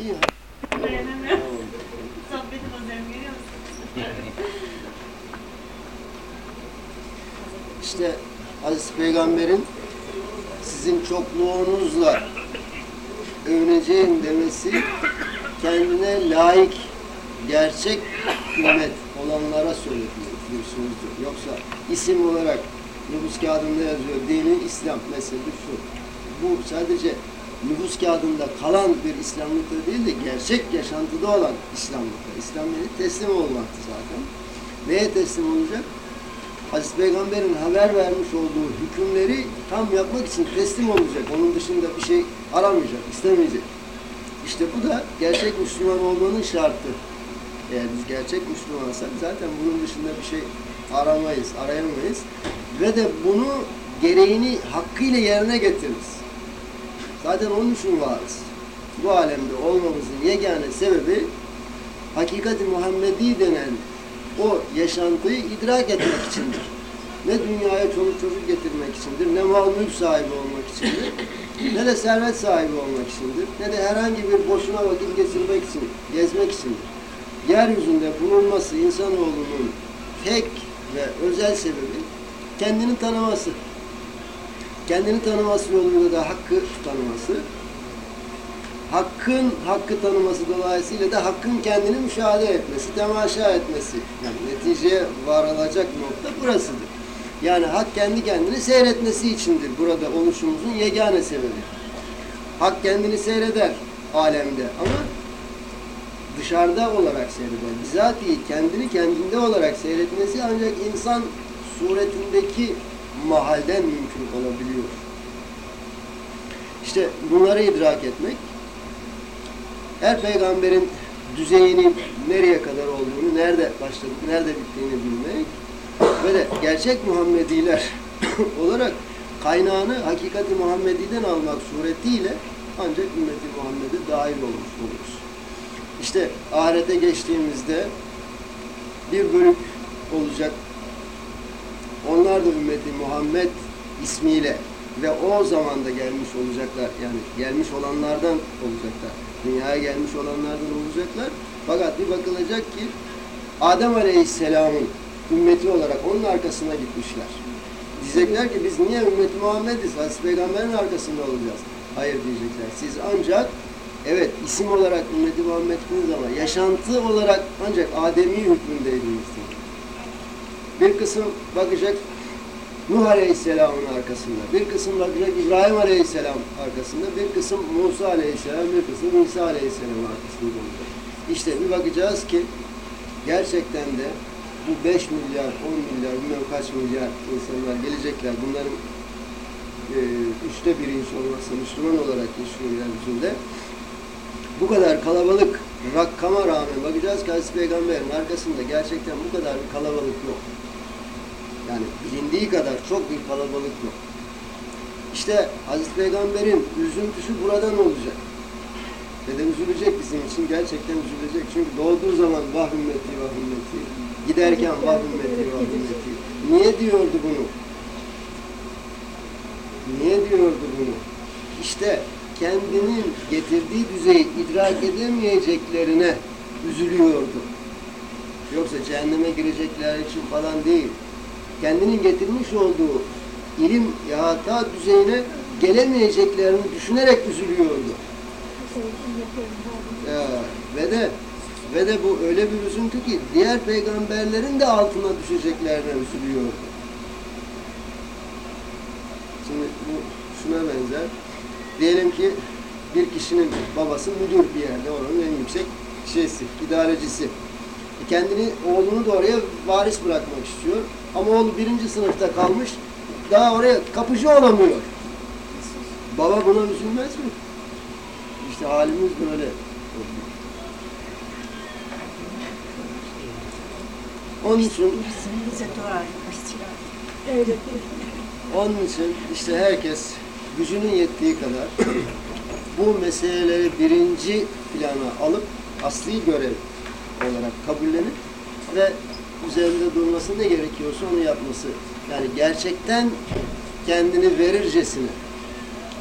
İyi. Dayanamıyorum. Sohbeti bozuyorum görüyor musunuz? İşte Aziz Peygamber'in sizin çokluğunuzla övüneceğim demesi kendine layık gerçek ümmet olanlara söyletiyorsunuzdur. Yoksa isim olarak nüfus kağıdında yazıyor dini İslam mesela şu. Bu sadece nüfus kağıdında kalan bir İslamlıkta değil de gerçek yaşantıda olan İslamlıkta. İslam teslim olmaktı zaten. Neye teslim olacak? Hazreti Peygamber'in haber vermiş olduğu hükümleri tam yapmak için teslim olacak. Onun dışında bir şey aramayacak, istemeyecek. İşte bu da gerçek Müslüman olmanın şartı. Eğer biz gerçek Müslümansak zaten bunun dışında bir şey aramayız, arayamayız. Ve de bunu gereğini hakkıyla yerine getiririz. Zaten onun için varız. Bu alemde olmamızın yegane sebebi hakikati Muhammedi denen o yaşantıyı idrak etmek içindir. Ne dünyaya çoluk çocuk getirmek içindir, ne mal mülk sahibi olmak içindir, ne de servet sahibi olmak içindir, ne de herhangi bir boşuna vakit geçirmek için, gezmek içindir. Yeryüzünde bulunması insanoğlunun tek ve özel sebebi kendini tanıması. Kendini tanıması yoluyla da hakkı tanıması, hakkın hakkı tanıması dolayısıyla da hakkın kendini müşahede etmesi, temaşa etmesi. Yani neticeye varılacak nokta burasıdır. Yani hak kendi kendini seyretmesi içindir burada oluşumuzun yegane sebebi. Hak kendini seyreder alemde ama dışarıda olarak seyreder. Bizatihi kendini kendinde olarak seyretmesi ancak insan suretindeki mahalden mümkün olabiliyor. İşte bunları idrak etmek her peygamberin düzeyinin nereye kadar olduğunu, nerede başladık, nerede bittiğini bilmek ve de gerçek Muhammediler olarak kaynağını hakikati Muhammedi'den almak suretiyle ancak ümmeti Muhammed'e dahil olmuş oluruz. İşte ahirete geçtiğimizde bir bölük olacak. Onlar da ümmeti Muhammed ismiyle ve o zamanda gelmiş olacaklar. Yani gelmiş olanlardan olacaklar. Dünyaya gelmiş olanlardan olacaklar. Fakat bir bakılacak ki Adem Aleyhisselam'ın ümmeti olarak onun arkasına gitmişler. Diyecekler ki biz niye ümmeti Muhammediz? Hazreti Peygamber'in arkasında olacağız. Hayır diyecekler. Siz ancak evet isim olarak ümmeti Muhammed'iniz ama yaşantı olarak ancak Ademi hükmündeydiniz. Bir kısım bakacak Nuh Aleyhisselam'ın arkasında, bir kısım bakacak İbrahim Aleyhisselam arkasında, bir kısım Musa Aleyhisselam, bir kısım İsa Aleyhisselam arkasında olacak. İşte bir bakacağız ki gerçekten de bu 5 milyar, 10 milyar, bilmem kaç milyar insanlar gelecekler. Bunların e, üçte biri olmazsa Müslüman olarak yaşıyor yeryüzünde. Bu kadar kalabalık rakama rağmen bakacağız ki Hazreti Peygamber'in arkasında gerçekten bu kadar bir kalabalık yok. Yani bilindiği kadar çok bir kalabalık yok. İşte Hazreti Peygamber'in üzüntüsü buradan olacak. Ve de üzülecek bizim için. Gerçekten üzülecek. Çünkü doğduğu zaman vah ümmeti, vah ümmeti. Giderken vah ümmeti, vah ümmeti. Niye diyordu bunu? Niye diyordu bunu? İşte kendinin getirdiği düzeyi idrak edemeyeceklerine üzülüyordu. Yoksa cehenneme girecekler için falan değil kendinin getirmiş olduğu ilim ihata düzeyine gelemeyeceklerini düşünerek üzülüyordu. Ya, ve de ve de bu öyle bir üzüntü ki diğer peygamberlerin de altına düşeceklerine üzülüyordu. Şimdi bu şuna benzer. Diyelim ki bir kişinin babası müdür bir yerde, oranın en yüksek şeysi, idarecisi. Kendini, oğlunu da oraya varis bırakmak istiyor. Ama oğlu birinci sınıfta kalmış, daha oraya kapıcı olamıyor. Baba buna üzülmez mi? İşte halimiz böyle. Onun için onun için işte herkes gücünün yettiği kadar bu meseleleri birinci plana alıp asli görev olarak kabullenip ve üzerinde durması ne gerekiyorsa onu yapması. Yani gerçekten kendini verircesine.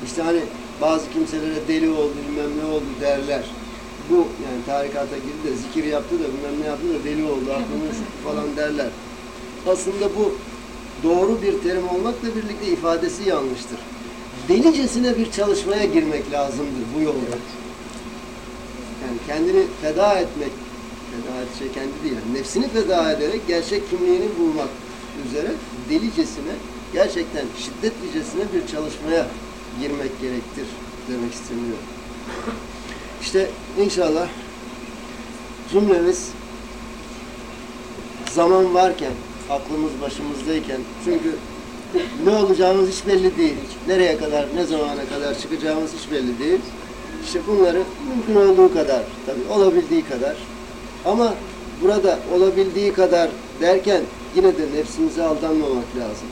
İşte hani bazı kimselere deli oldu, bilmem ne oldu derler. bu yani tarikata girdi de zikir yaptı da bilmem ne yaptı da deli oldu, aklını falan derler. Aslında bu doğru bir terim olmakla birlikte ifadesi yanlıştır. Delicesine bir çalışmaya girmek lazımdır bu yolda. Yani kendini feda etmek, feda şey kendi değil, yani nefsini feda ederek gerçek kimliğini bulmak üzere delicesine, gerçekten şiddetlicesine bir çalışmaya girmek gerektir demek isteniyor. İşte inşallah cümlemiz zaman varken, aklımız başımızdayken, çünkü ne olacağımız hiç belli değil. Nereye kadar, ne zamana kadar çıkacağımız hiç belli değil. İşte bunları mümkün olduğu kadar, tabii olabildiği kadar. Ama burada olabildiği kadar derken yine de nefsimize aldanmamak lazım.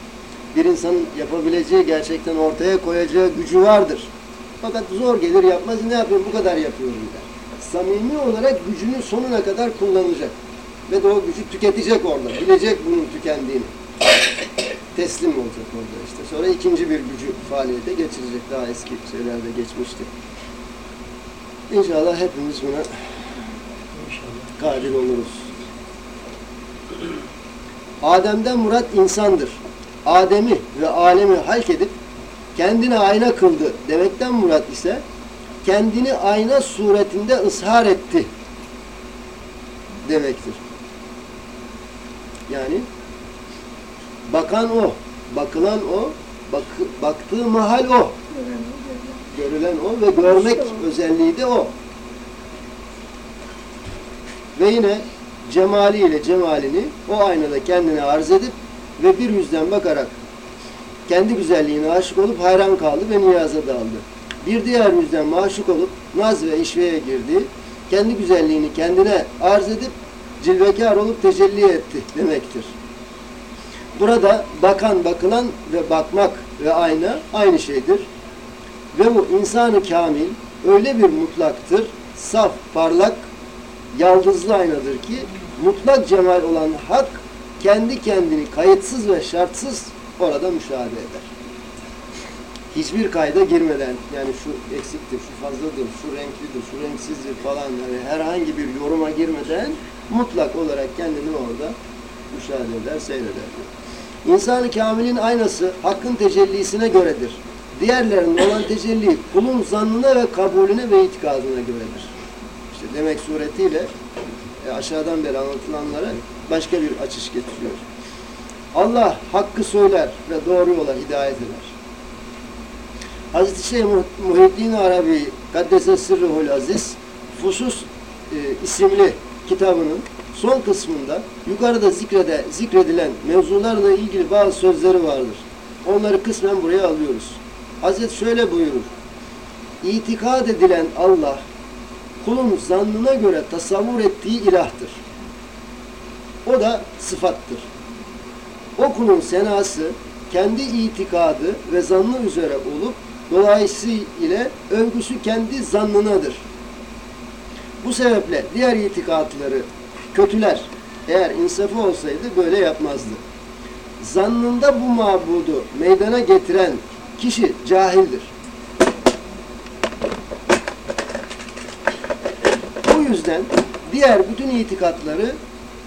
Bir insanın yapabileceği, gerçekten ortaya koyacağı gücü vardır. Fakat zor gelir yapmaz, ne yapayım bu kadar yapıyorum der. Samimi olarak gücünü sonuna kadar kullanacak. Ve de o gücü tüketecek orada. Bilecek bunun tükendiğini. Teslim olacak orada işte. Sonra ikinci bir gücü faaliyete geçirecek. Daha eski şeylerde geçmişti. İnşallah hepimiz buna kadir oluruz. Adem'den murat insandır. Adem'i ve alemi halk edip kendine ayna kıldı demekten murat ise kendini ayna suretinde ızhar etti demektir. Yani bakan o, bakılan o, bakı- baktığı mahal o, görülen o ve görmek özelliği de o. Ve yine cemaliyle cemalini o aynada kendine arz edip ve bir yüzden bakarak kendi güzelliğine aşık olup hayran kaldı ve niyaza daldı. Bir diğer yüzden maşuk olup naz ve işveye girdi. Kendi güzelliğini kendine arz edip cilvekar olup tecelli etti demektir. Burada bakan, bakılan ve bakmak ve ayna aynı şeydir. Ve bu insanı kamil öyle bir mutlaktır, saf, parlak, yaldızlı aynadır ki mutlak cemal olan hak kendi kendini kayıtsız ve şartsız orada müşahede eder. Hiçbir kayda girmeden yani şu eksiktir, şu fazladır, şu renklidir, şu renksizdir falan yani herhangi bir yoruma girmeden mutlak olarak kendini orada müşahede eder, seyreder. İnsan-ı kamilin aynası hakkın tecellisine göredir. Diğerlerinde olan tecelli kulun zannına ve kabulüne ve itikadına göredir. İşte demek suretiyle e, aşağıdan beri anlatılanlara başka bir açış getiriyor. Allah hakkı söyler ve doğru yola hidayet eder. Hazreti Şeyh Muh- Muhyiddin Arabi Kaddese Sırrıhul Aziz Fusus e, isimli kitabının son kısmında yukarıda zikrede, zikredilen mevzularla ilgili bazı sözleri vardır. Onları kısmen buraya alıyoruz. Hazret şöyle buyurur. İtikad edilen Allah kulun zannına göre tasavvur ettiği ilahtır. O da sıfattır. O kulun senası kendi itikadı ve zannı üzere olup dolayısıyla övgüsü kendi zannınadır. Bu sebeple diğer itikatları kötüler eğer insafı olsaydı böyle yapmazdı. Zannında bu mabudu meydana getiren kişi cahildir. Bu yüzden diğer bütün itikatları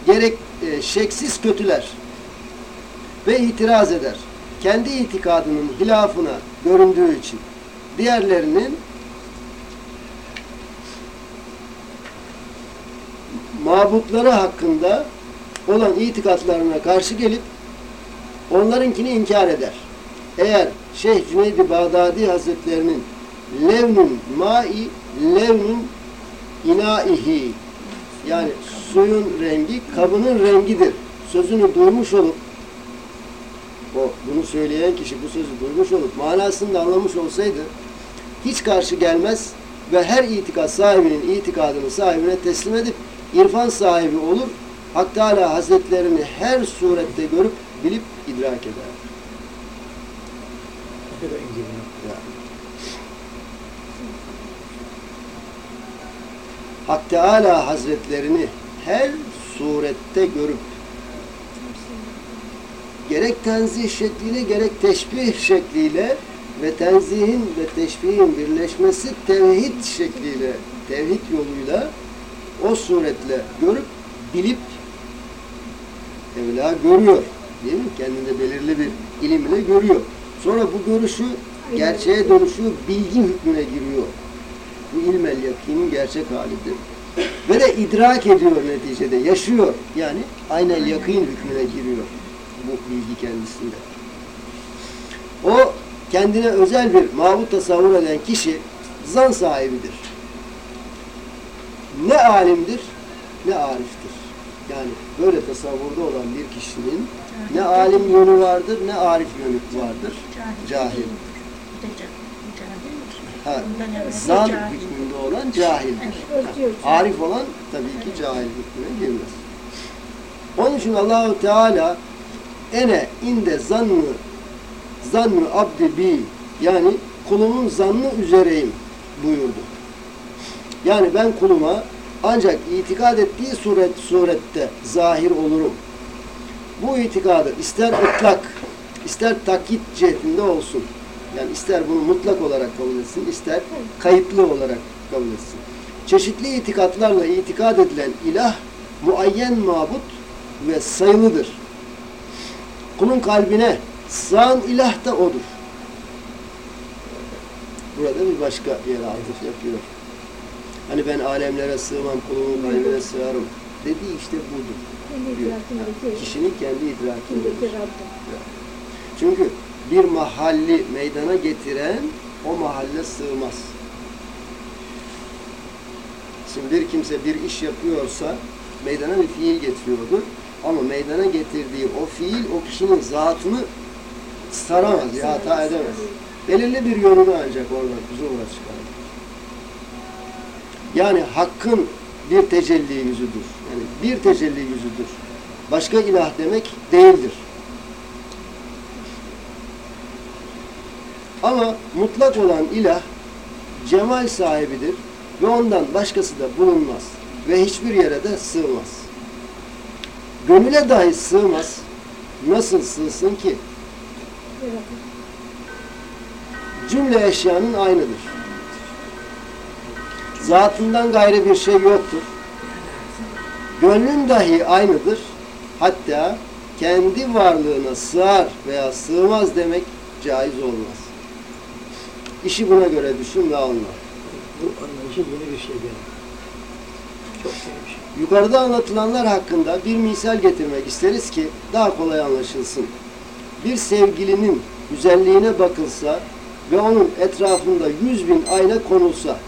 gerek e, şeksiz kötüler ve itiraz eder. Kendi itikadının hilafına göründüğü için diğerlerinin mabutları hakkında olan itikatlarına karşı gelip onlarınkini inkar eder. Eğer Şeyh Cüneyd-i Bağdadi Hazretlerinin levnun mai levnun inaihi yani suyun rengi kabının rengidir. Sözünü duymuş olup o bunu söyleyen kişi bu sözü duymuş olup manasını da anlamış olsaydı hiç karşı gelmez ve her itikat sahibinin itikadını sahibine teslim edip irfan sahibi olur. Hak Teala Hazretlerini her surette görüp bilip idrak eder. Ne kadar ince bir nokta. Ya. Hak Teala Hazretlerini her surette görüp gerek tenzih şekliyle gerek teşbih şekliyle ve tenzihin ve teşbihin birleşmesi tevhid şekliyle tevhid yoluyla o suretle görüp bilip evla görüyor. Değil mi? Kendinde belirli bir ilimle görüyor. Sonra bu görüşü gerçeğe dönüşüyor, bilgi hükmüne giriyor. Bu ilmel yakinin gerçek halidir. Ve de idrak ediyor neticede, yaşıyor. Yani aynel yakın hükmüne giriyor bu bilgi kendisinde. O kendine özel bir mabut tasavvur eden kişi zan sahibidir. Ne alimdir ne ariftir. Yani böyle tasavvurda olan bir kişinin ne alim yönü vardır ne arif yönü vardır. Cahil. Bir de ca- cahildir. Zan hükmünde olan cahildir. Arif olan tabii ki cahil hükmüne girmez. Onun için Allahu Teala ene inde zannı zannı abdi bi yani kulumun zannı üzereyim buyurdu. Yani ben kuluma ancak itikad ettiği suret surette zahir olurum. Bu itikadı ister ıtlak, ister takit cihetinde olsun. Yani ister bunu mutlak olarak kabul etsin, ister kayıtlı olarak kabul etsin. Çeşitli itikatlarla itikad edilen ilah muayyen mabut ve sayılıdır. Kulun kalbine sığan ilah da odur. Burada bir başka yere atıf yapıyor. Hani ben alemlere sığmam, kulumun kalbine sığarım. Dediği işte budur. Kendi idrakindeki- Kişinin kendi Rabbim. Çünkü bir mahalli meydana getiren o mahalle sığmaz. Şimdi bir kimse bir iş yapıyorsa meydana bir fiil getiriyordur. Ama meydana getirdiği o fiil o kişinin zatını saramaz, ya hata edemez. Belirli bir yönünü ancak oradan zuhura çıkarır. Yani hakkın bir tecelli yüzüdür. Yani bir tecelli yüzüdür. Başka ilah demek değildir. Ama mutlak olan ilah cemal sahibidir ve ondan başkası da bulunmaz ve hiçbir yere de sığmaz. Gönüle dahi sığmaz. Nasıl sığsın ki? Cümle eşyanın aynıdır. Zatından gayrı bir şey yoktur. Gönlün dahi aynıdır. Hatta kendi varlığına sığar veya sığmaz demek caiz olmaz. İşi buna göre düşün ve anla. Bu anlayışın yeni bir şey gene. Çok yeni bir şey. Yukarıda anlatılanlar hakkında bir misal getirmek isteriz ki daha kolay anlaşılsın. Bir sevgilinin güzelliğine bakılsa ve onun etrafında yüz bin ayna konulsa,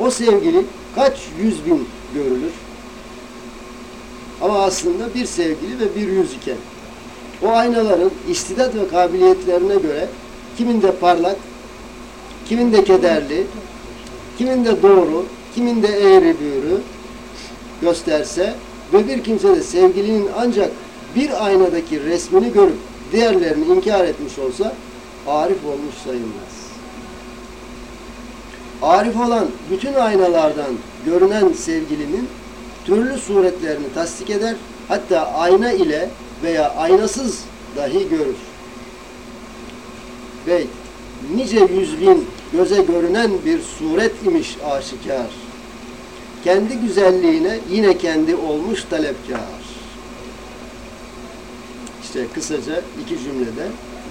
o sevgili kaç yüz bin görülür? Ama aslında bir sevgili ve bir yüz iken, o aynaların istidat ve kabiliyetlerine göre kiminde parlak, kiminde kederli, kiminde doğru, kiminde eğri büğrü, gösterse ve bir kimse de sevgilinin ancak bir aynadaki resmini görüp diğerlerini inkar etmiş olsa arif olmuş sayılmaz. Arif olan bütün aynalardan görünen sevgilinin türlü suretlerini tasdik eder, hatta ayna ile veya aynasız dahi görür. Ve nice yüz bin göze görünen bir suret imiş aşikar kendi güzelliğine yine kendi olmuş talepkar. İşte kısaca iki cümlede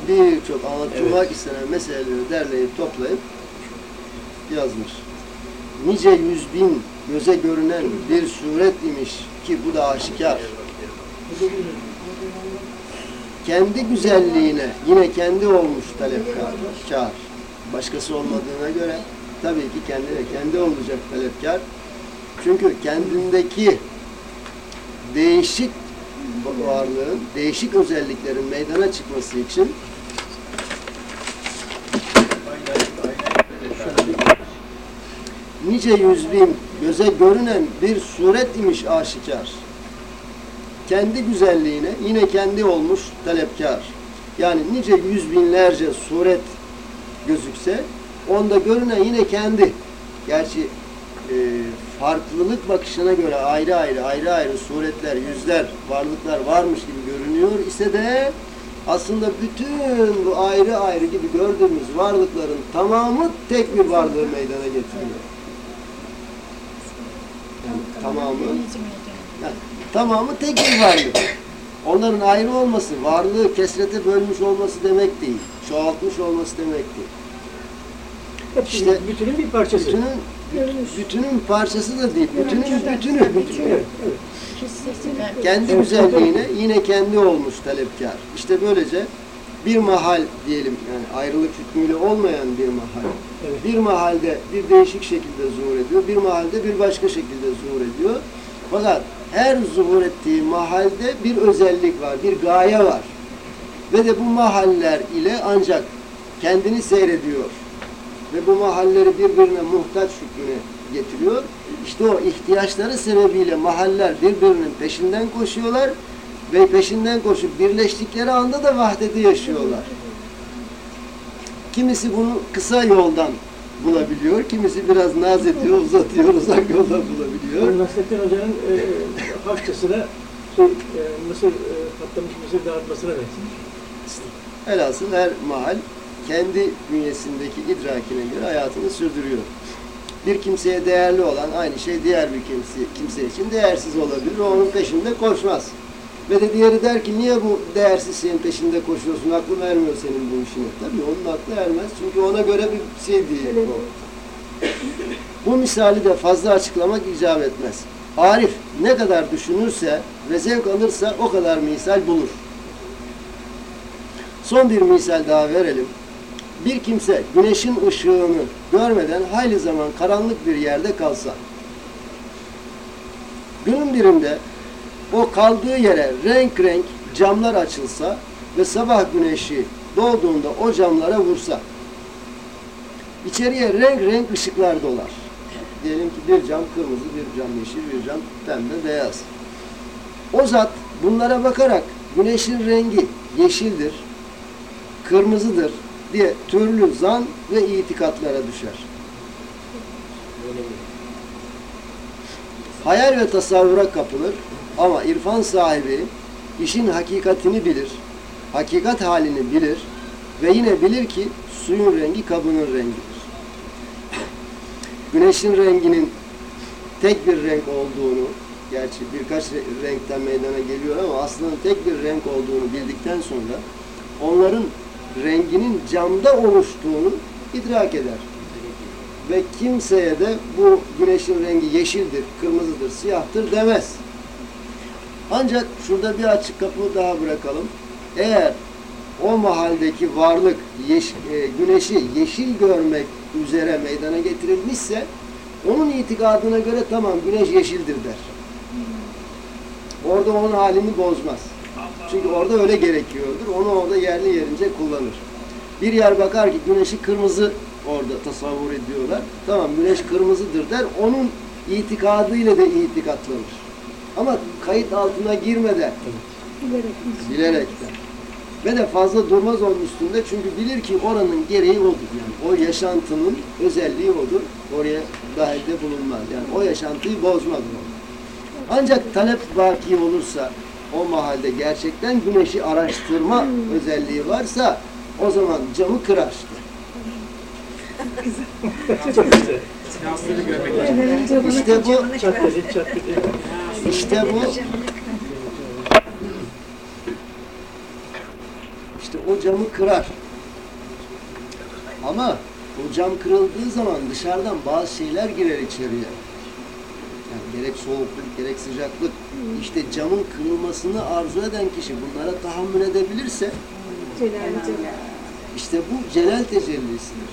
birçok anlatılmak istenen meseleleri derleyip toplayıp yazmış. Nice yüz bin göze görünen bir suret imiş ki bu da aşikar. Kendi güzelliğine yine kendi olmuş talepkar, kar. Başkası olmadığına göre tabii ki kendine kendi olacak talepkar. Çünkü kendindeki değişik varlığın, değişik özelliklerin meydana çıkması için nice yüz bin göze görünen bir suret imiş aşikar. Kendi güzelliğine yine kendi olmuş talepkar. Yani nice yüz binlerce suret gözükse onda görünen yine kendi. Gerçi e, farklılık bakışına göre ayrı ayrı ayrı ayrı suretler, yüzler, varlıklar varmış gibi görünüyor ise de aslında bütün bu ayrı ayrı gibi gördüğümüz varlıkların tamamı tek bir varlığı meydana getiriyor. yani tamamı tek bir varlık. Onların ayrı olması, varlığı kesrete bölmüş olması demek değil. Çoğaltmış olması demek değil. Hepsi İşte bütünün bir parçası. Bütünün, Görünüş. bütünün parçası da değil, bütünün bütünü. Evet. Kesinlikle. Kendi güzelliğine yine kendi olmuş talepkar. İşte böylece bir mahal diyelim yani ayrılık hükmüyle olmayan bir mahal. Evet. Bir mahalde bir değişik şekilde zuhur ediyor, bir mahalde bir başka şekilde zuhur ediyor. Fakat her zuhur ettiği mahalde bir özellik var, bir gaye var. Ve de bu mahaller ile ancak kendini seyrediyor. Ve bu mahalleri birbirine muhtaç hükmüne getiriyor. İşte o ihtiyaçları sebebiyle mahaller birbirinin peşinden koşuyorlar ve peşinden koşup birleştikleri anda da vahdeti yaşıyorlar. Kimisi bunu kısa yoldan bulabiliyor, kimisi biraz naz ediyor, uzatıyor, uzak yoldan bulabiliyor. Nasrettin Hoca'nın e, hafçasına şey, e, Mısır, e, patlamış Mısır dağıtmasına benziyor. Velhasıl her mahal kendi bünyesindeki idrakine göre hayatını sürdürüyor. Bir kimseye değerli olan aynı şey diğer bir kimse, kimse için değersiz olabilir. O onun peşinde koşmaz. Ve de diğeri der ki niye bu değersiz şeyin peşinde koşuyorsun? Aklım ermiyor senin bu işine. Tabii onun aklı ermez. Çünkü ona göre bir şey değil bu. Bu misali de fazla açıklamak icap etmez. Arif ne kadar düşünürse ve zevk alırsa o kadar misal bulur. Son bir misal daha verelim. Bir kimse güneşin ışığını görmeden hayli zaman karanlık bir yerde kalsa, günün birinde o kaldığı yere renk renk camlar açılsa ve sabah güneşi doğduğunda o camlara vursa, içeriye renk renk ışıklar dolar. Diyelim ki bir cam kırmızı, bir cam yeşil, bir cam pembe, beyaz. O zat bunlara bakarak güneşin rengi yeşildir, kırmızıdır diye türlü zan ve itikatlara düşer. Hayal ve tasavvura kapılır ama irfan sahibi işin hakikatini bilir, hakikat halini bilir ve yine bilir ki suyun rengi kabının rengidir. Güneşin renginin tek bir renk olduğunu, gerçi birkaç re- renkten meydana geliyor ama aslında tek bir renk olduğunu bildikten sonra onların renginin camda oluştuğunu idrak eder. Ve kimseye de bu güneşin rengi yeşildir, kırmızıdır, siyahtır demez. Ancak şurada bir açık kapı daha bırakalım. Eğer o mahaldeki varlık yeş- e, güneşi yeşil görmek üzere meydana getirilmişse onun itikadına göre tamam güneş yeşildir der. Orada onun halini bozmaz. Çünkü orada öyle gerekiyordur. Onu orada yerli yerince kullanır. Bir yer bakar ki güneşi kırmızı orada tasavvur ediyorlar. Tamam güneş kırmızıdır der. Onun itikadıyla da itikatlanır. Ama kayıt altına girmeden Bilerek. bilerekten. Ve de fazla durmaz onun üstünde çünkü bilir ki oranın gereği odur. Yani o yaşantının özelliği odur. Oraya dahilde bulunmaz. Yani o yaşantıyı bozmaz o. Ancak talep baki olursa o mahalde gerçekten güneşi araştırma özelliği varsa o zaman camı kırar işte. Çok güzel. İşte bu İşte bu işte o camı kırar. Ama o cam kırıldığı zaman dışarıdan bazı şeyler girer içeriye. Yani gerek soğukluk, gerek sıcaklık. İşte camın kırılmasını arzu eden kişi bunlara tahammül edebilirse işte bu celal tecellisidir.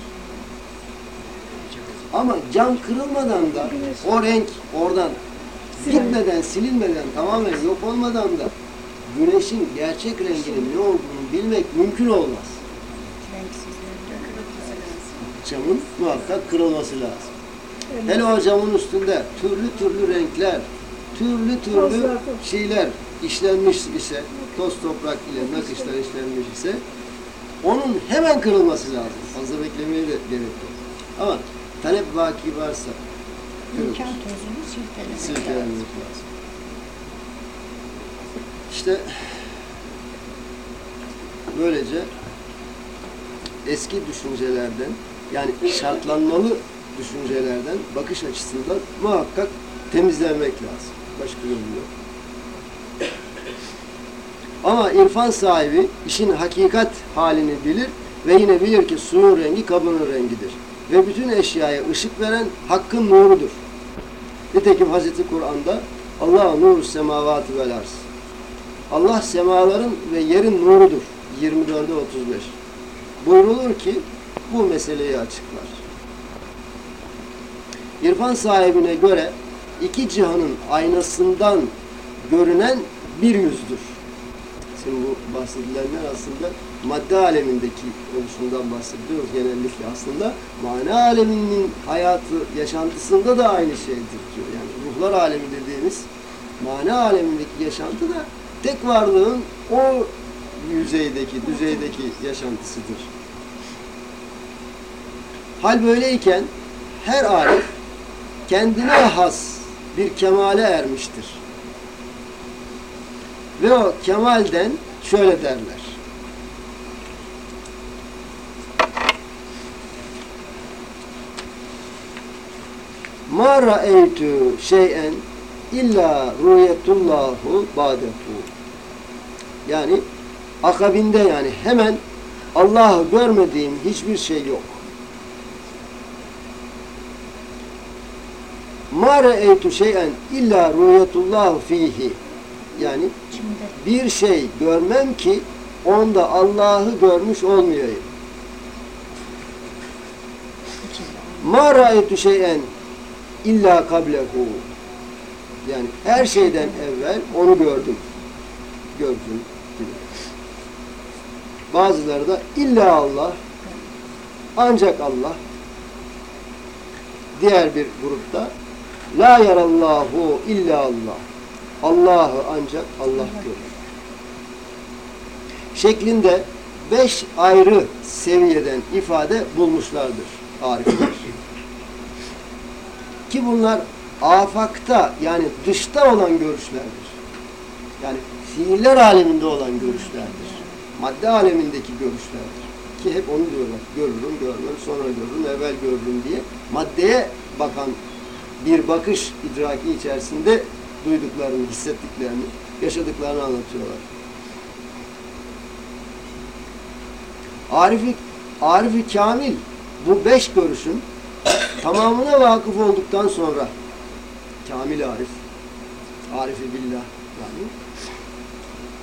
Ama cam kırılmadan da o renk oradan gitmeden, silinmeden, tamamen yok olmadan da güneşin gerçek renginin ne olduğunu bilmek mümkün olmaz. Camın muhakkak kırılması lazım. Hele o camın üstünde türlü türlü renkler, türlü türlü şeyler işlenmiş ise, toz toprak ile nakışlar işlenmiş ise onun hemen kırılması lazım. Fazla beklemeye de gerek yok. Ama talep vaki varsa. İmkan tozunu silkelemek lazım. İşte böylece eski düşüncelerden yani şartlanmalı düşüncelerden bakış açısından muhakkak temizlenmek lazım. Başka yolu yok. Ama irfan sahibi işin hakikat halini bilir ve yine bilir ki suyun rengi kabının rengidir. Ve bütün eşyaya ışık veren hakkın nurudur. Nitekim Hazreti Kur'an'da Allah nuru semavatı vel arz. Allah semaların ve yerin nurudur. 24'e 35. Buyrulur ki bu meseleyi açıklar. İrfan sahibine göre iki cihanın aynasından görünen bir yüzdür. Şimdi bu bahsedilenler aslında madde alemindeki oluşundan bahsediyoruz genellikle aslında. Mana aleminin hayatı, yaşantısında da aynı şeydir diyor. Yani ruhlar alemi dediğimiz mana alemindeki yaşantı da tek varlığın o yüzeydeki, düzeydeki yaşantısıdır. Hal böyleyken her arif kendine has bir kemale ermiştir. Ve o kemalden şöyle derler. Ma ra'eytü şeyen illa ruyetullahu badetu. Yani akabinde yani hemen Allah'ı görmediğim hiçbir şey yok. Ma ra'eytü şeyen illa ruyetullahu fihi. Yani bir şey görmem ki onda Allah'ı görmüş olmayayım. Ma ra'eytü şeyen illa kablehu. Yani her şeyden evvel onu gördüm. Gördüm. gibi. Bazıları da illa Allah ancak Allah diğer bir grupta la yarallahu illa Allah Allah'ı ancak Allah görür. Şeklinde beş ayrı seviyeden ifade bulmuşlardır arifler. Ki bunlar afakta yani dışta olan görüşlerdir. Yani fiiller aleminde olan görüşlerdir. Madde alemindeki görüşlerdir. Ki hep onu diyorlar. Görürüm, görmem, sonra görürüm, evvel görürüm diye. Maddeye bakan bir bakış idraki içerisinde duyduklarını, hissettiklerini, yaşadıklarını anlatıyorlar. Arifi, Arifi Kamil bu beş görüşün tamamına vakıf olduktan sonra Kamil Arif, Arifi Billah yani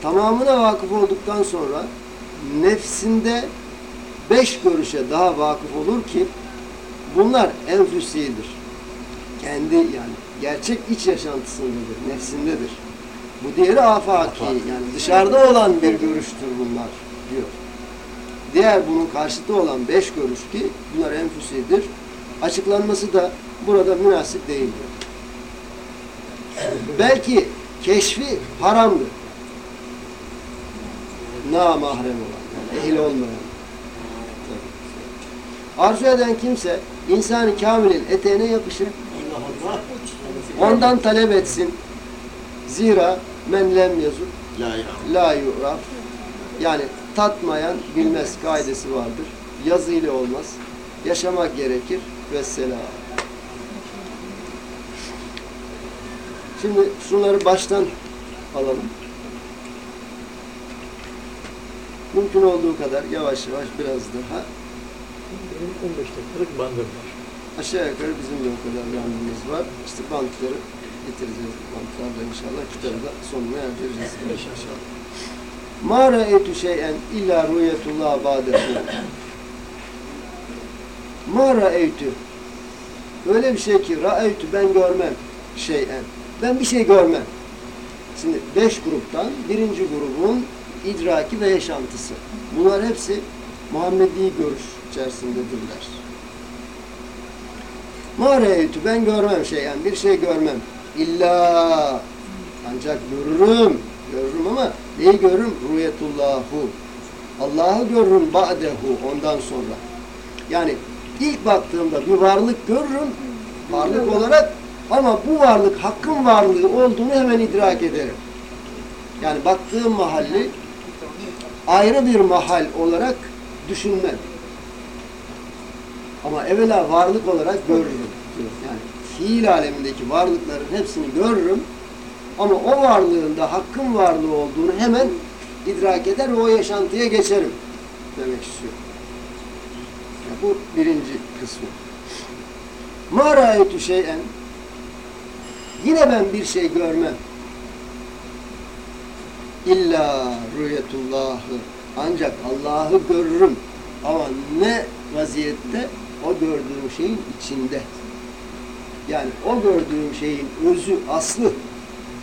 tamamına vakıf olduktan sonra nefsinde beş görüşe daha vakıf olur ki bunlar enfüsidir. Kendi yani gerçek iç yaşantısındadır, nefsindedir. Bu diğeri afaki yani dışarıda olan bir görüştür bunlar diyor. Diğer bunun karşıtı olan beş görüş ki bunlar enfüsidir. Açıklanması da burada münasip değildir. Belki keşfi haramdır. Namahrem olan, yani ehil olmayan. Arzu eden kimse insanı kamilin eteğine yapışır. Ondan talep etsin. Zira men lem yazut la yu'raf. Yani tatmayan bilmez kaidesi vardır. Yazı ile olmaz. Yaşamak gerekir. Vesselam. Şimdi şunları baştan alalım. Mümkün olduğu kadar yavaş yavaş biraz daha Benim 15 dakikalık bandım var. aşağı yukarı bizim de o kadar bandımız var. İşte bantları getireceğiz. Bantlarla inşallah kitabı da sonuna erdireceğiz. İnşallah. Ma ra'eytü şeyen illa rüyetullah ba'dehu. Ma ra'eytü. Öyle bir şey ki ra'eytü ben görmem şeyen. Ben bir şey görmem. Şimdi beş gruptan birinci grubun idraki ve yaşantısı. Bunlar hepsi Muhammedi görüş içerisindedirler. Ma ra'eytü ben görmem şeyen. Bir şey görmem. İlla ancak görürüm. Görürüm ama neyi görürüm? Rüyetullahu. Allah'ı görürüm ba'dehu ondan sonra. Yani ilk baktığımda bir varlık görürüm. Varlık olarak ama bu varlık hakkın varlığı olduğunu hemen idrak ederim. Yani baktığım mahalli ayrı bir mahal olarak düşünmem. Ama evvela varlık olarak görürüm. Yani fiil alemindeki varlıkların hepsini görürüm. Ama o varlığın da hakkın varlığı olduğunu hemen idrak eder ve o yaşantıya geçerim demek istiyor. Bu birinci kısmı. Ma ra'aytu şey'en Yine ben bir şey görmem. İlla rüyetullahı. Ancak Allah'ı görürüm. Ama ne vaziyette? O gördüğüm şeyin içinde. Yani o gördüğüm şeyin özü, aslı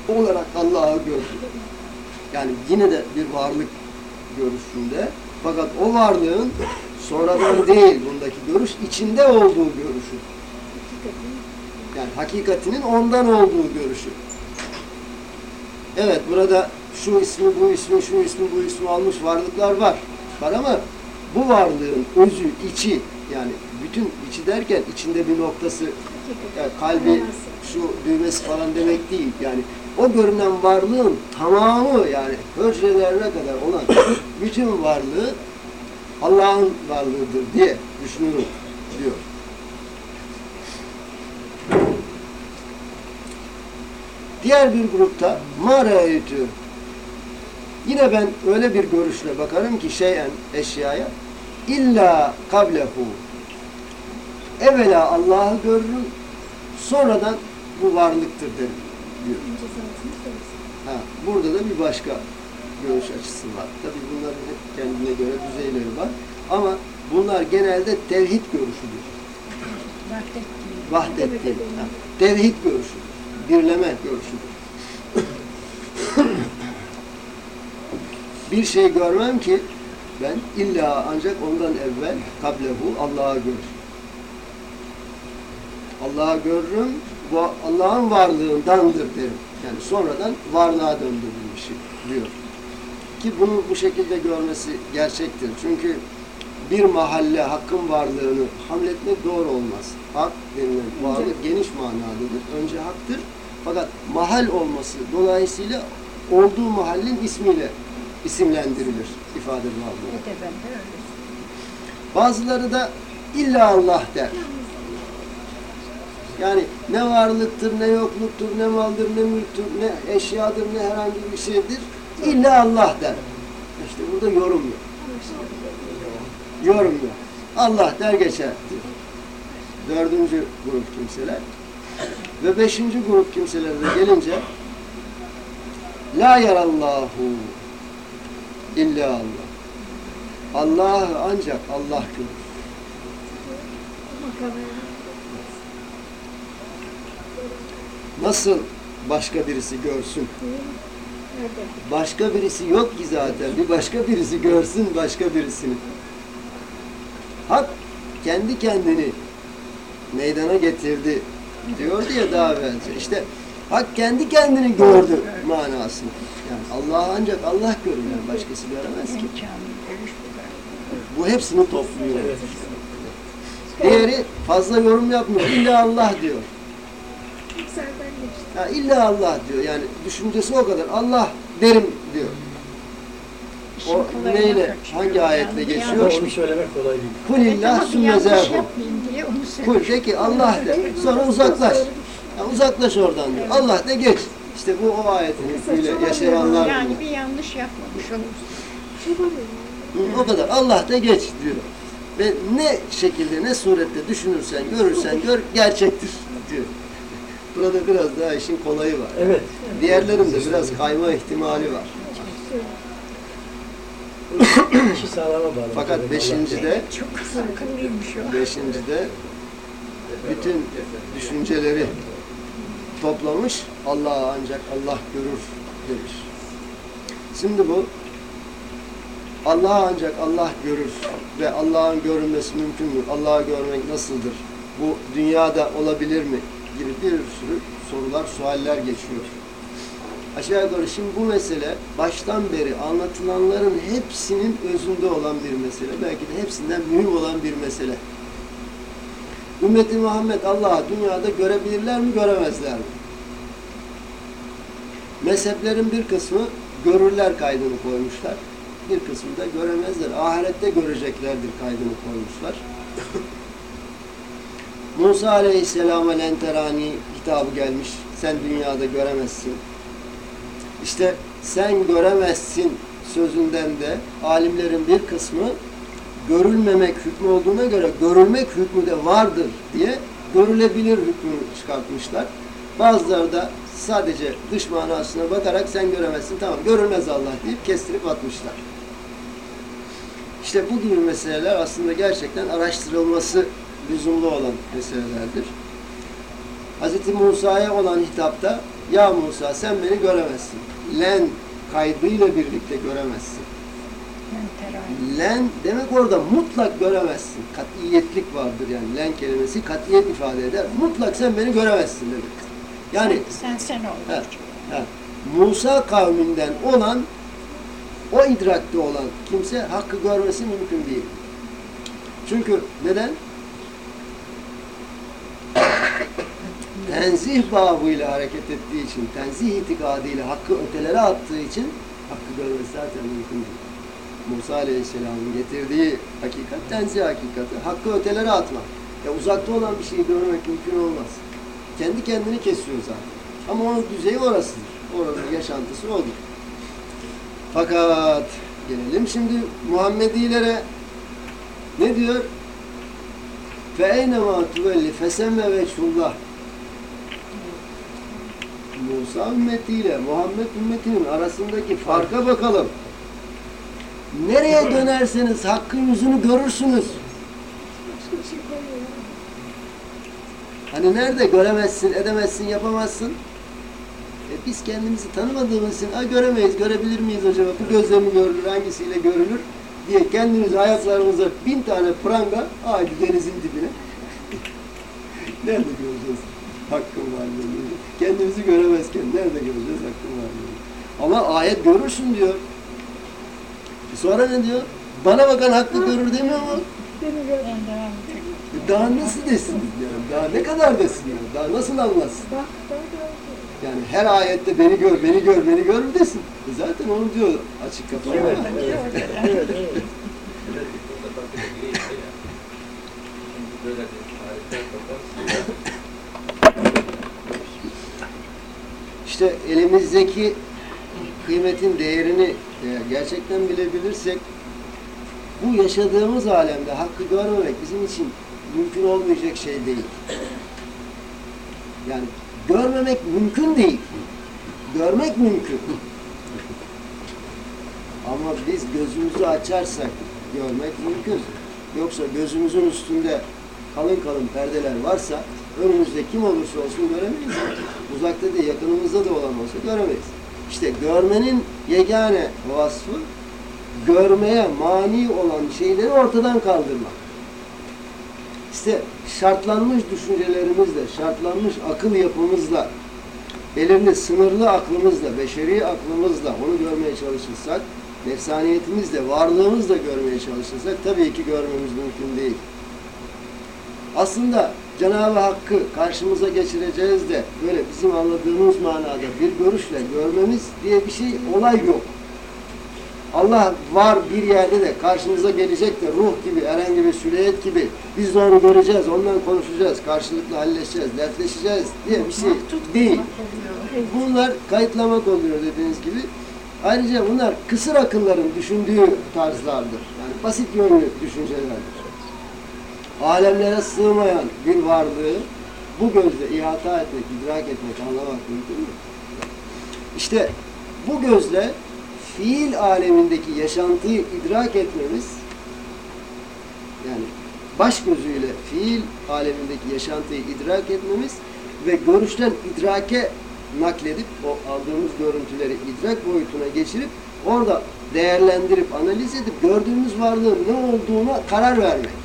olarak Allah'ı gördüm. Yani yine de bir varlık görüşünde. Fakat o varlığın sonradan değil bundaki görüş, içinde olduğu görüşü. Yani hakikatinin ondan olduğu görüşü. Evet burada şu ismi, bu ismi, şu ismi, bu ismi almış varlıklar var. Var ama bu varlığın özü, içi yani bütün içi derken içinde bir noktası yani kalbi şu düğmesi falan demek değil. Yani o görünen varlığın tamamı yani hücrelerine kadar olan bütün varlığı Allah'ın varlığıdır diye düşünüyorum diyor. Diğer bir grupta mağarayetü yine ben öyle bir görüşle bakarım ki şeyen eşyaya illa kablehu evvela Allah'ı görürüm sonradan bu varlıktır derim diyor. Ha, burada da bir başka görüş açısı var. Tabi bunların hep kendine göre düzeyleri var. Ama bunlar genelde tevhid görüşüdür. Vahdet değil. Ha, Tevhid görüşüdür. Birleme görüşüdür. bir şey görmem ki ben illa ancak ondan evvel kablehu Allah'a görürüm. Allah'a görürüm, Allah'ın varlığındandır derim. Yani sonradan varlığa döndürülmüş diyor. Ki bunu bu şekilde görmesi gerçektir. Çünkü bir mahalle hakkın varlığını hamletmek doğru olmaz. Hak denilen varlık geniş manadadır. Önce haktır. Fakat mahal olması dolayısıyla olduğu mahallin ismiyle isimlendirilir ifade varlığı. Bazıları da illa Allah der. Yani ne varlıktır, ne yokluktur, ne maldır, ne mülktür, ne eşyadır, ne herhangi bir şeydir. İlla Allah der. İşte burada yorum yok. Yorum yok. Allah der geçer. Dördüncü grup kimseler. Ve beşinci grup kimselere de gelince La yarallahu illa Allah. Allah'ı ancak Allah görür. Nasıl başka birisi görsün? Başka birisi yok ki zaten. Bir başka birisi görsün başka birisini. Hak kendi kendini meydana getirdi diyordu ya daha evvelce. İşte hak kendi kendini gördü manasını. Yani Allah ancak Allah görür. Yani başkası göremez ki. Bu hepsini topluyor. Diğeri fazla yorum yapmıyor. İlla Allah diyor. Ya illa Allah diyor. Yani düşüncesi o kadar. Allah derim diyor. O neyle, hangi ayetle geçiyor? Onu söylemek kolay değil. Kulillah sümme zâhu. Kul de ki Allah de. Sonra uzaklaş. Ya uzaklaş oradan diyor. Allah de geç. İşte bu o ayetin hükmüyle yaşayanlar Yani bir yanlış yapmamış olursun. O kadar. Allah da geç diyor. Ve ne şekilde, ne surette düşünürsen, görürsen gör, gerçektir diyor. Burada biraz daha işin kolayı var. Evet. Diğerlerinde biraz kayma ihtimali var. İşi sağlama bağlı. Fakat beşincide, Çok akıllıymış o. beşincide bütün düşünceleri toplamış. Allah'ı ancak Allah görür demiş. Şimdi bu Allah'ı ancak Allah görür ve Allah'ın görünmesi mümkün mü? Allah'ı görmek nasıldır? Bu dünyada olabilir mi? Gibi bir sürü sorular, sualler geçiyor. Aşağı yukarı şimdi bu mesele baştan beri anlatılanların hepsinin özünde olan bir mesele. Belki de hepsinden mühim olan bir mesele. Ümmeti Muhammed Allah'ı dünyada görebilirler mi, göremezler mi? Mezheplerin bir kısmı görürler kaydını koymuşlar. Bir kısmı da göremezler. Ahirette göreceklerdir kaydını koymuşlar. Musa Aleyhisselam'a lenterani hitabı gelmiş. Sen dünyada göremezsin. İşte sen göremezsin sözünden de alimlerin bir kısmı görülmemek hükmü olduğuna göre görülmek hükmü de vardır diye görülebilir hükmü çıkartmışlar. Bazıları da sadece dış manasına bakarak sen göremezsin tamam görülmez Allah deyip kestirip atmışlar. İşte bu gibi meseleler aslında gerçekten araştırılması lüzumlu olan meselelerdir. Hz. Musa'ya olan hitapta ya Musa sen beni göremezsin. Len kaydıyla birlikte göremezsin. Len demek orada mutlak göremezsin. Katiyetlik vardır yani. Len kelimesi katiyet ifade eder. Mutlak sen beni göremezsin demek. Yani sen sen ol. Evet. Ha, Musa kavminden olan o idrakte olan kimse hakkı görmesi mümkün değil. Çünkü neden? Tenzih babıyla hareket ettiği için, tenzih itikadıyla hakkı ötelere attığı için hakkı görmesi zaten mümkün değil. Musa Aleyhisselam'ın getirdiği hakikat, tenzih hakikati. Hakkı ötelere atmak. Ya uzakta olan bir şeyi görmek mümkün olmaz. Kendi kendini kesiyor zaten. Ama onun düzeyi orasıdır. Oranın yaşantısı odur. Fakat gelelim şimdi Muhammedilere ne diyor? فَاَيْنَمَا تُوَلِّ فَسَمَّ وَجْهُ Musa ümmetiyle Muhammed ümmetinin arasındaki farka bakalım. Nereye dönerseniz hakkın yüzünü görürsünüz. Hani nerede göremezsin, edemezsin, yapamazsın. E biz kendimizi tanımadığımız için "Aa, göremeyiz, görebilir miyiz acaba? Bu gözle mi görülür, hangisiyle görülür diye kendimizi ayaklarımıza bin tane pranga, haydi denizin dibine. nerede göreceğiz hakkın varlığını? Kendimizi göremezken nerede göreceğiz hakkın varlığını? Ama ayet görürsün diyor. Sonra ne diyor? Bana bakan hakkı görür demiyor mu? E Daha nasıl desin yani? Daha ne kadar desin yani? Daha nasıl anlatsın? Yani her ayette beni gör, beni gör, beni gör mü desin? E zaten onu diyor açık kapalı. Evet, evet, evet. İşte elimizdeki kıymetin değerini e, gerçekten bilebilirsek bu yaşadığımız alemde hakkı görmemek bizim için mümkün olmayacak şey değil. Yani görmemek mümkün değil. Görmek mümkün. Ama biz gözümüzü açarsak görmek mümkün. Yoksa gözümüzün üstünde kalın kalın perdeler varsa önümüzde kim olursa olsun göremeyiz. Uzakta değil, yakınımızda da olan olsa göremeyiz. İşte görmenin yegane vasfı görmeye mani olan şeyleri ortadan kaldırmak. İşte şartlanmış düşüncelerimizle, şartlanmış akıl yapımızla, belirli sınırlı aklımızla, beşeri aklımızla onu görmeye çalışırsak, nefsaniyetimizle, varlığımızla görmeye çalışırsak tabii ki görmemiz mümkün değil. Aslında Cenab-ı Hakk'ı karşımıza geçireceğiz de böyle bizim anladığımız manada bir görüşle görmemiz diye bir şey olay yok. Allah var bir yerde de karşımıza gelecek de ruh gibi, herhangi bir süleyet gibi biz de onu göreceğiz, ondan konuşacağız, karşılıklı halleşeceğiz, dertleşeceğiz diye bir şey değil. Bunlar kayıtlamak oluyor dediğiniz gibi. Ayrıca bunlar kısır akılların düşündüğü tarzlardır. Yani basit yönlü düşüncelerdir. Alemlere sığmayan bir varlığı bu gözle ihata etmek, idrak etmek, anlamak mümkün mü? İşte bu gözle fiil alemindeki yaşantıyı idrak etmemiz yani baş gözüyle fiil alemindeki yaşantıyı idrak etmemiz ve görüşten idrake nakledip o aldığımız görüntüleri idrak boyutuna geçirip orada değerlendirip analiz edip gördüğümüz varlığın ne olduğuna karar vermek.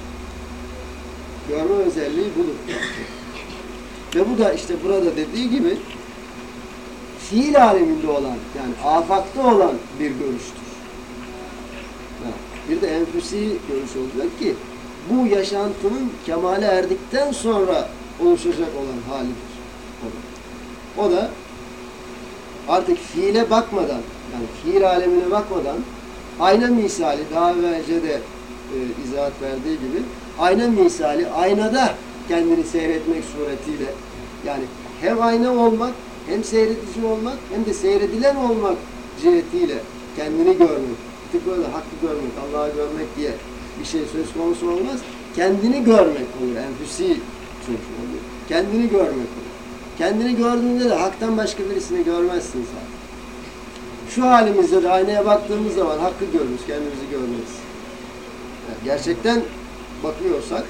Görme özelliği budur. Ve bu da işte burada dediği gibi fiil aleminde olan yani afakta olan bir görüştür. Bir de enfüsi görüş olacak ki bu yaşantının kemale erdikten sonra oluşacak olan halidir. O da artık fiile bakmadan yani fiil alemine bakmadan ayna misali daha önce de e, izahat verdiği gibi ayna misali aynada kendini seyretmek suretiyle. Yani hem ayna olmak, hem seyredici olmak, hem de seyredilen olmak cihetiyle kendini görmek. Bir tık böyle hakkı görmek, Allah'ı görmek diye bir şey söz konusu olmaz. Kendini görmek olur. Enfüsi çünkü oluyor. Kendini görmek olur. Kendini gördüğünde de haktan başka birisini görmezsin zaten. Şu halimizde de aynaya baktığımız zaman hakkı görürüz, kendimizi görmeyiz. Yani gerçekten bakıyorsak,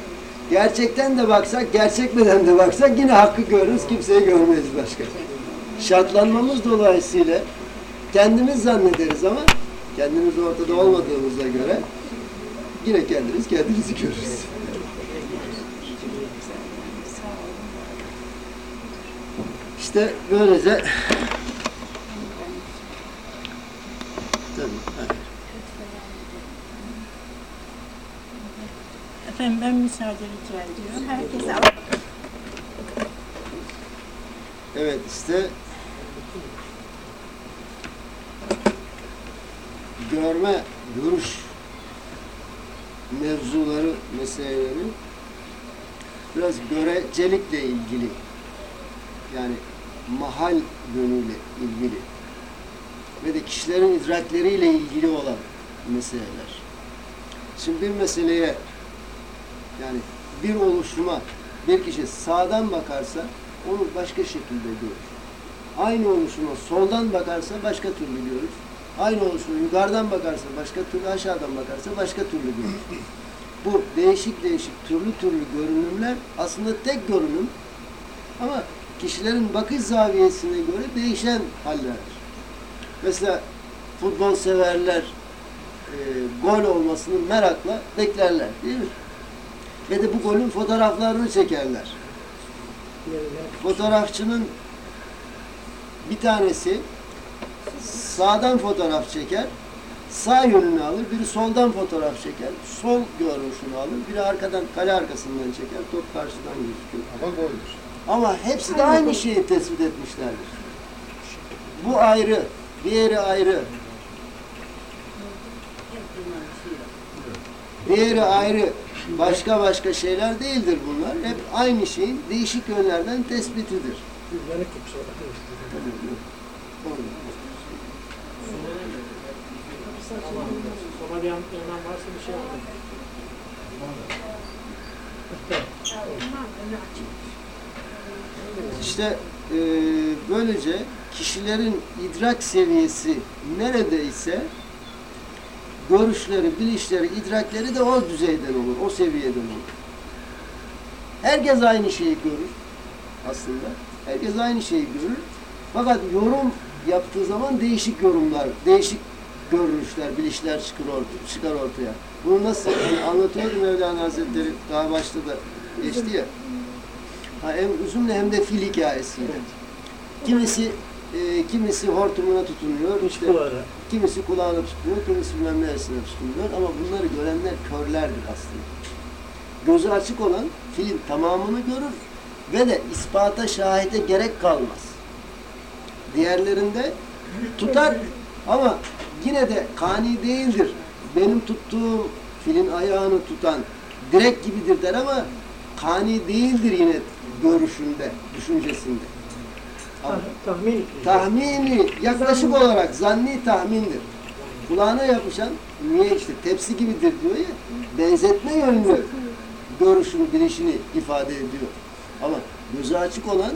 gerçekten de baksak, gerçek bedende baksak yine hakkı görürüz, kimseyi görmeyiz başka. Şartlanmamız dolayısıyla kendimiz zannederiz ama kendimiz ortada olmadığımıza göre yine kendimiz kendimizi görürüz. İşte böylece Tabii, Efendim ben müsaade rica ediyorum. Herkese Evet işte görme, görüş mevzuları, meseleleri biraz görecelikle ilgili yani mahal yönüyle ilgili ve de kişilerin idrakleriyle ilgili olan meseleler. Şimdi bir meseleye yani bir oluşuma bir kişi sağdan bakarsa onu başka şekilde görür. Aynı oluşuma soldan bakarsa başka türlü görür. Aynı oluşuma yukarıdan bakarsa başka türlü, aşağıdan bakarsa başka türlü görür. Bu değişik değişik türlü türlü görünümler aslında tek görünüm ama kişilerin bakış zaviyesine göre değişen hallerdir. Mesela futbol severler e, gol olmasını merakla beklerler değil mi? Ve de bu golün fotoğraflarını çekerler. Fotoğrafçının bir tanesi sağdan fotoğraf çeker, sağ yönünü alır, biri soldan fotoğraf çeker, sol görünüşünü alır, biri arkadan, kale arkasından çeker, top karşıdan gözüküyor. Ama goldür. Ama hepsi de aynı şeyi tespit etmişlerdir. Bu ayrı, diğeri ayrı. Diğeri ayrı. Başka başka şeyler değildir bunlar. Hep aynı şeyin değişik yönlerden tespitidir. Varsa bir şey yapalım. İşte e, böylece kişilerin idrak seviyesi neredeyse görüşleri, bilişleri, idrakleri de o düzeyden olur, o seviyeden olur. Herkes aynı şeyi görür aslında. Herkes aynı şeyi görür. Fakat yorum yaptığı zaman değişik yorumlar, değişik görünüşler, bilişler çıkar ortaya. Çıkar ortaya. Bunu nasıl yani anlatıyordu Mevlana Hazretleri daha başta da geçti ya. Ha, hem üzümle hem de fil hikayesiyle. Kimisi e, kimisi hortumuna tutunuyor, işte. Kimisi kulağına tutunuyor, kimisi bilmem neresine tutunuyor ama bunları görenler körlerdir aslında. Gözü açık olan filin tamamını görür ve de ispata, şahide gerek kalmaz. Diğerlerinde tutar ama yine de kani değildir. Benim tuttuğum filin ayağını tutan direk gibidir der ama kani değildir yine görüşünde, düşüncesinde. Tahmin. tahmini yaklaşık olarak zanni tahmindir. Kulağına yapışan niye işte tepsi gibidir diyor ya benzetme yönlü görüşünü, bilişini ifade ediyor. Ama gözü açık olan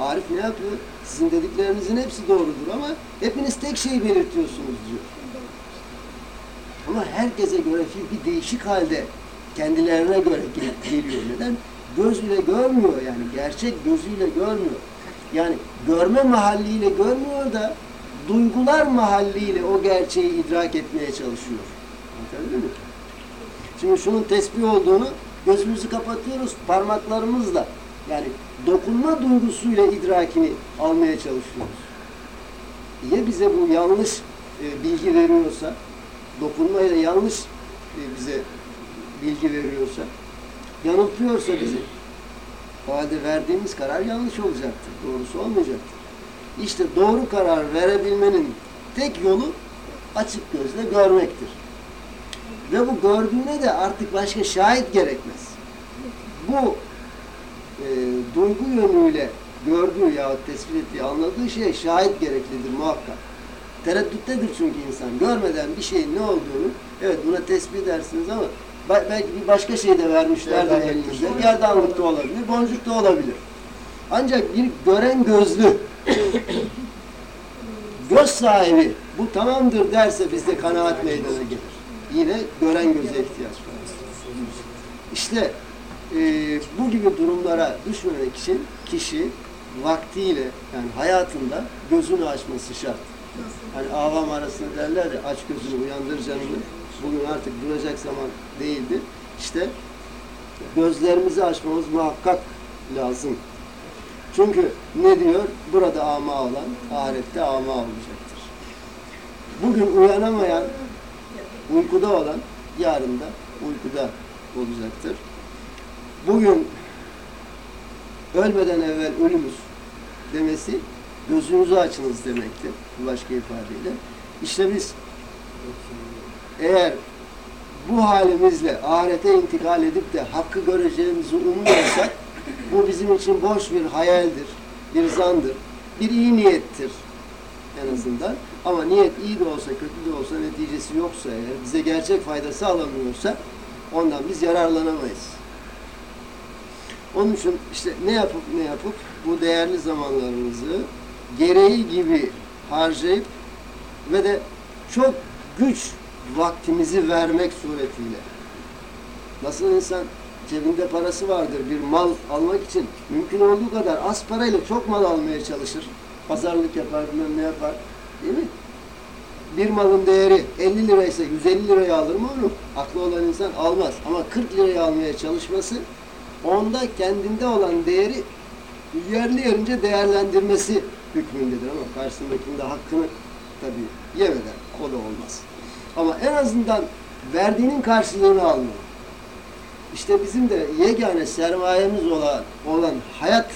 Arif ne yapıyor? Sizin dediklerinizin hepsi doğrudur ama hepiniz tek şeyi belirtiyorsunuz diyor. Ama herkese göre bir değişik halde kendilerine göre gel- geliyor. Neden? Göz ile görmüyor yani. Gerçek gözüyle görmüyor. Yani görme mahalliyle görmüyor da duygular mahalliyle o gerçeği idrak etmeye çalışıyor. Anlatabildim mi? Şimdi şunun tesbih olduğunu gözümüzü kapatıyoruz parmaklarımızla. Yani dokunma duygusuyla idrakini almaya çalışıyoruz. Ya bize bu yanlış e, bilgi veriyorsa, dokunmayla yanlış e, bize bilgi veriyorsa, yanıltıyorsa bizi, o halde verdiğimiz karar yanlış olacaktır, doğrusu olmayacaktır. İşte doğru karar verebilmenin tek yolu açık gözle görmektir. Ve bu gördüğüne de artık başka şahit gerekmez. Bu e, duygu yönüyle gördüğü yahut tespit ettiği, anladığı şey şahit gereklidir muhakkak. Tereddüttedir çünkü insan. Görmeden bir şeyin ne olduğunu, evet buna tespit edersiniz ama belki bir başka şey de vermişlerdir elinize. Gerdanlık da olabilir, boncuk da olabilir. Ancak bir gören gözlü, göz sahibi bu tamamdır derse bizde kanaat meydana gelir. Yine gören göze ihtiyaç var. İşte e, bu gibi durumlara düşmemek için kişi vaktiyle yani hayatında gözünü açması şart. Hani avam arasında derler ya aç gözünü uyandır canını. Bugün artık duracak zaman değildir. İşte gözlerimizi açmamız muhakkak lazım. Çünkü ne diyor? Burada ama olan ahirette ama olacaktır. Bugün uyanamayan, uykuda olan yarın da uykuda olacaktır. Bugün ölmeden evvel ölümüz demesi gözünüzü açınız demektir. Başka ifadeyle. İşte biz eğer bu halimizle ahirete intikal edip de hakkı göreceğimizi umuyorsak bu bizim için boş bir hayaldir, bir zandır, bir iyi niyettir en azından. Ama niyet iyi de olsa, kötü de olsa, neticesi yoksa eğer, bize gerçek fayda sağlamıyorsa ondan biz yararlanamayız. Onun için işte ne yapıp ne yapıp bu değerli zamanlarımızı gereği gibi harcayıp ve de çok güç vaktimizi vermek suretiyle. Nasıl insan cebinde parası vardır bir mal almak için mümkün olduğu kadar az parayla çok mal almaya çalışır. Pazarlık yapar, ne yapar. Değil mi? Bir malın değeri 50 liraysa 150 liraya alır mı onu? Aklı olan insan almaz. Ama 40 liraya almaya çalışması onda kendinde olan değeri yerli yerince değerlendirmesi hükmündedir ama karşısındakinin de hakkını tabii yemeden kolu olmaz. Ama en azından verdiğinin karşılığını almalı. İşte bizim de yegane sermayemiz olan, olan hayat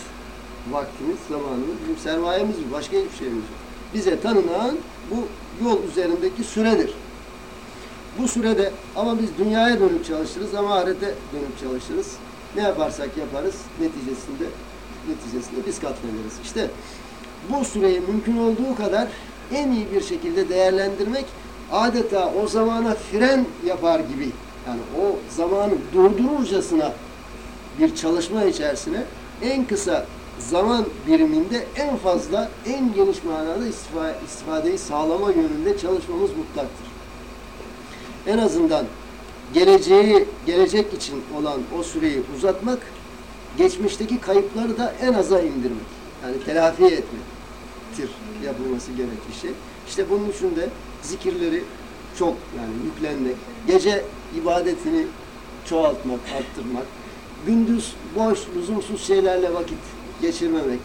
vaktimiz, zamanımız, bizim sermayemiz başka hiçbir şeyimiz yok. Bize tanınan bu yol üzerindeki süredir. Bu sürede ama biz dünyaya dönüp çalışırız ama ahirete dönüp çalışırız. Ne yaparsak yaparız neticesinde neticesinde biz katlanırız. İşte bu süreyi mümkün olduğu kadar en iyi bir şekilde değerlendirmek adeta o zamana fren yapar gibi yani o zamanı durdururcasına bir çalışma içerisine en kısa zaman biriminde en fazla en geniş manada istifa, istifadeyi sağlama yönünde çalışmamız mutlaktır. En azından geleceği gelecek için olan o süreyi uzatmak geçmişteki kayıpları da en aza indirmek. Yani telafi etmektir yapılması gerekli şey. İşte bunun için de zikirleri çok yani yüklenmek, gece ibadetini çoğaltmak, arttırmak, gündüz boş, lüzumsuz şeylerle vakit geçirmemek,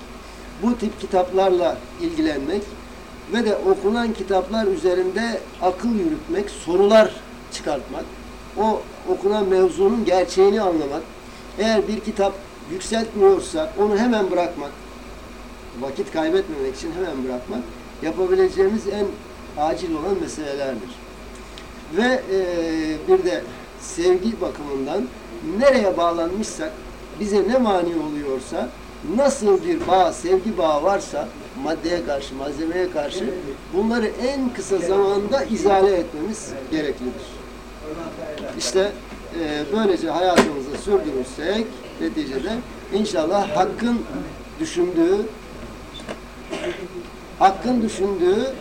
bu tip kitaplarla ilgilenmek ve de okunan kitaplar üzerinde akıl yürütmek, sorular çıkartmak, o okunan mevzunun gerçeğini anlamak, eğer bir kitap yükseltmiyorsa onu hemen bırakmak, vakit kaybetmemek için hemen bırakmak, yapabileceğimiz en acil olan meselelerdir. Ve e, bir de sevgi bakımından nereye bağlanmışsak, bize ne mani oluyorsa, nasıl bir bağ, sevgi bağı varsa, maddeye karşı, malzemeye karşı bunları en kısa zamanda izale etmemiz gereklidir. İşte e, böylece hayatımızı sürdürürsek neticede inşallah hakkın düşündüğü hakkın düşündüğü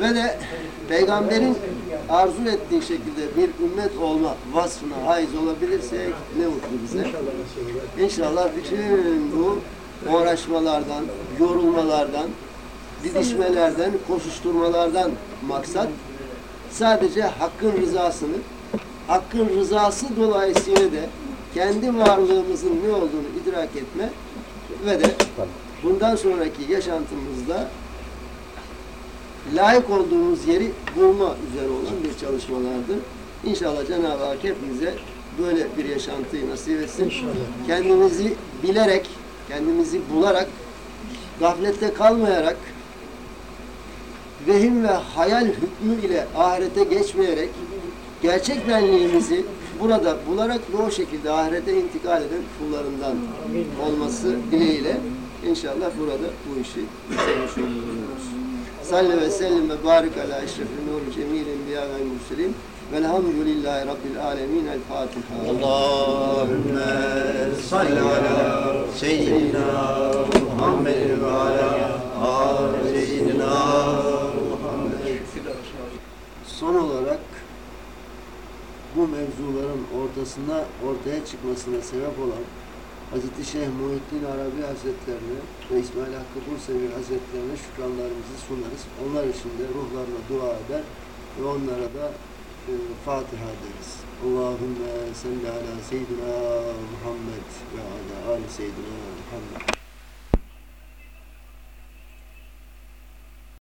ve de peygamberin arzu ettiği şekilde bir ümmet olma vasfına haiz olabilirsek ne mutlu bize. İnşallah bütün bu uğraşmalardan, yorulmalardan, didişmelerden, koşuşturmalardan maksat sadece hakkın rızasını, hakkın rızası dolayısıyla da kendi varlığımızın ne olduğunu idrak etme ve de bundan sonraki yaşantımızda layık olduğumuz yeri bulma üzere olan bir çalışmalardır. İnşallah Cenab-ı Hak hepimize böyle bir yaşantıyı nasip etsin. Kendimizi bilerek, kendimizi bularak, gaflette kalmayarak, vehim ve hayal hükmü ile ahirete geçmeyerek, gerçek benliğimizi burada bularak ve o şekilde ahirete intikal eden kullarından olması dileğiyle inşallah burada bu işi bitirmiş oluyoruz. Salli ve sellim ve barik ala eşrefil nuru cemil enbiya ve murselin velhamdülillahi rabbil alemin el Fatiha. Allahümme salli ala seyyidina Muhammed ve ala ali seyyidina Muhammed. Son olarak bu mevzuların ortasına ortaya çıkmasına sebep olan Hz. Şeyh Muhittin Arabi Hazretlerine ve İsmail Hakkı Bursevi Hazretlerine şükranlarımızı sunarız. Onlar için de ruhlarına dua eder ve onlara da e, Fatiha deriz. Allahümme salli ala seyyidina Muhammed ve ala ali seyyidina Muhammed.